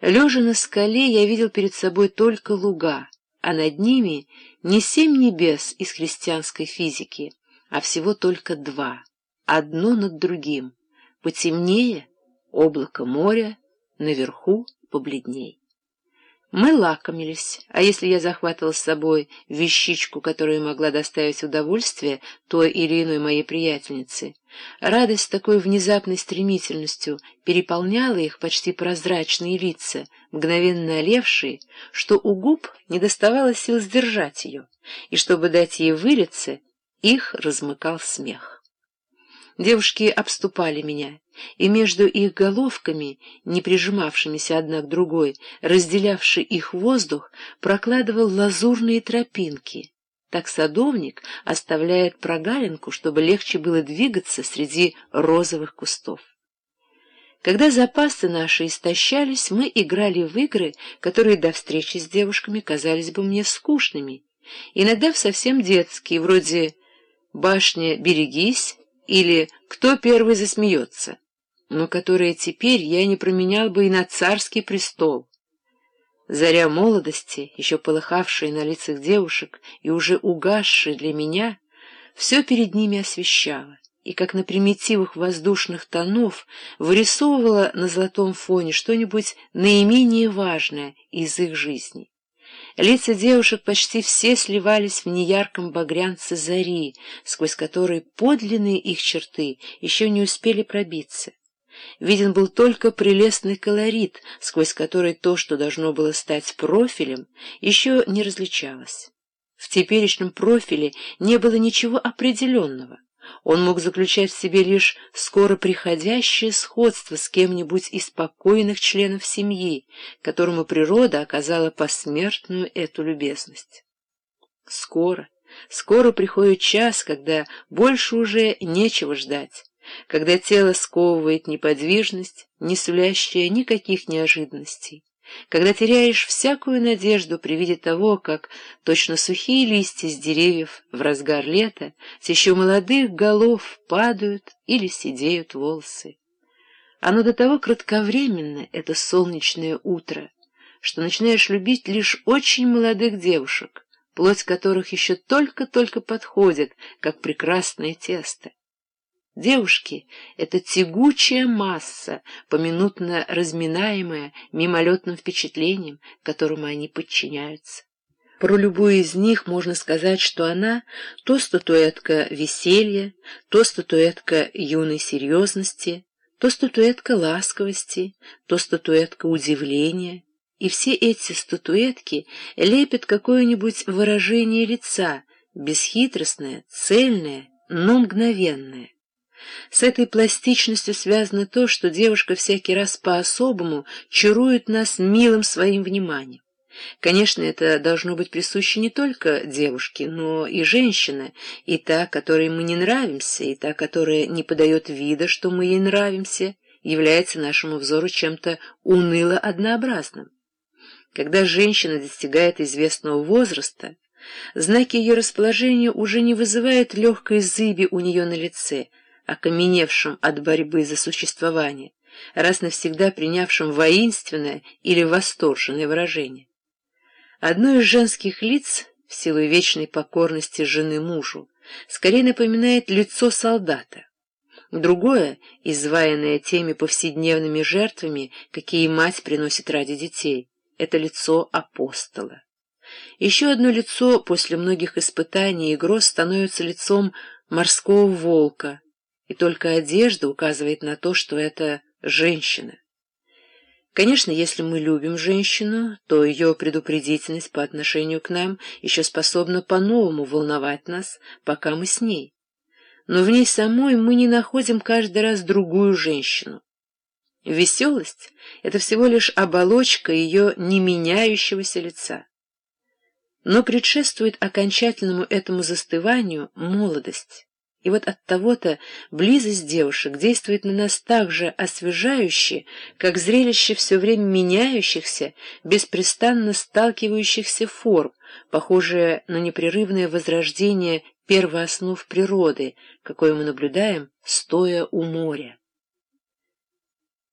Лежа на скале, я видел перед собой только луга, а над ними не семь небес из христианской физики, а всего только два, одно над другим, потемнее — облако моря, наверху — побледней. Мы лакомились, а если я захватывал с собой вещичку, которая могла доставить удовольствие той или иной моей приятельнице, радость такой внезапной стремительностью переполняла их почти прозрачные лица, мгновенно олевшие, что у губ не доставало сил сдержать ее, и чтобы дать ей вылиться, их размыкал смех. Девушки обступали меня, и между их головками, не прижимавшимися одна к другой, разделявший их воздух, прокладывал лазурные тропинки. Так садовник оставляет прогалинку, чтобы легче было двигаться среди розовых кустов. Когда запасы наши истощались, мы играли в игры, которые до встречи с девушками казались бы мне скучными, иногда в совсем детские, вроде «Башня, берегись», или «Кто первый засмеется?», но которые теперь я не променял бы и на царский престол. Заря молодости, еще полыхавшая на лицах девушек и уже угасшая для меня, все перед ними освещала, и, как на примитивах воздушных тонов, вырисовывала на золотом фоне что-нибудь наименее важное из их жизни. Лица девушек почти все сливались в неярком багрянце зари, сквозь который подлинные их черты еще не успели пробиться. Виден был только прелестный колорит, сквозь который то, что должно было стать профилем, еще не различалось. В теперешнем профиле не было ничего определенного. Он мог заключать в себе лишь скоро приходящее сходство с кем-нибудь из покойных членов семьи, которому природа оказала посмертную эту любезность. Скоро, скоро приходит час, когда больше уже нечего ждать, когда тело сковывает неподвижность, не сулящая никаких неожиданностей когда теряешь всякую надежду при виде того, как точно сухие листья с деревьев в разгар лета с еще молодых голов падают или сидеют волосы. Оно до того кратковременно, это солнечное утро, что начинаешь любить лишь очень молодых девушек, плоть которых еще только-только подходит, как прекрасное тесто. Девушки — это тягучая масса, поминутно разминаемая мимолетным впечатлением, которому они подчиняются. Про любую из них можно сказать, что она то статуэтка веселья, то статуэтка юной серьезности, то статуэтка ласковости, то статуэтка удивления. И все эти статуэтки лепят какое-нибудь выражение лица, бесхитростное, цельное, но мгновенное. С этой пластичностью связано то, что девушка всякий раз по-особому чарует нас милым своим вниманием. Конечно, это должно быть присуще не только девушке, но и женщине, и та, которой мы не нравимся, и та, которая не подает вида, что мы ей нравимся, является нашему взору чем-то уныло-однообразным. Когда женщина достигает известного возраста, знаки ее расположения уже не вызывают легкой зыби у нее на лице — окаменевшим от борьбы за существование, раз навсегда принявшим воинственное или восторженное выражение. Одно из женских лиц, в силу вечной покорности жены мужу, скорее напоминает лицо солдата. Другое, изваянное теми повседневными жертвами, какие мать приносит ради детей, это лицо апостола. Еще одно лицо после многих испытаний и гроз становится лицом морского волка, и только одежда указывает на то, что это женщина. Конечно, если мы любим женщину, то ее предупредительность по отношению к нам еще способна по-новому волновать нас, пока мы с ней. Но в ней самой мы не находим каждый раз другую женщину. Веселость — это всего лишь оболочка ее не меняющегося лица. Но предшествует окончательному этому застыванию молодость. И вот от того-то близость девушек действует на нас так же освежающе, как зрелище все время меняющихся, беспрестанно сталкивающихся форм, похожее на непрерывное возрождение первооснов природы, какое мы наблюдаем, стоя у моря.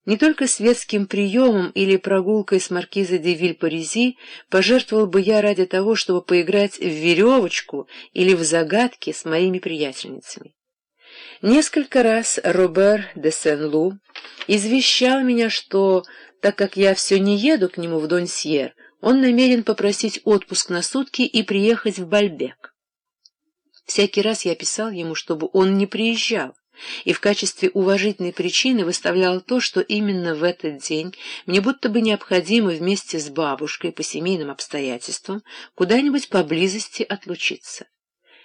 Не только светским приемом или прогулкой с маркизой де Вильпаризи пожертвовал бы я ради того, чтобы поиграть в веревочку или в загадки с моими приятельницами. Несколько раз Робер де Сен-Лу извещал меня, что, так как я все не еду к нему в Донсьер, он намерен попросить отпуск на сутки и приехать в Бальбек. Всякий раз я писал ему, чтобы он не приезжал, и в качестве уважительной причины выставлял то, что именно в этот день мне будто бы необходимо вместе с бабушкой по семейным обстоятельствам куда-нибудь поблизости отлучиться.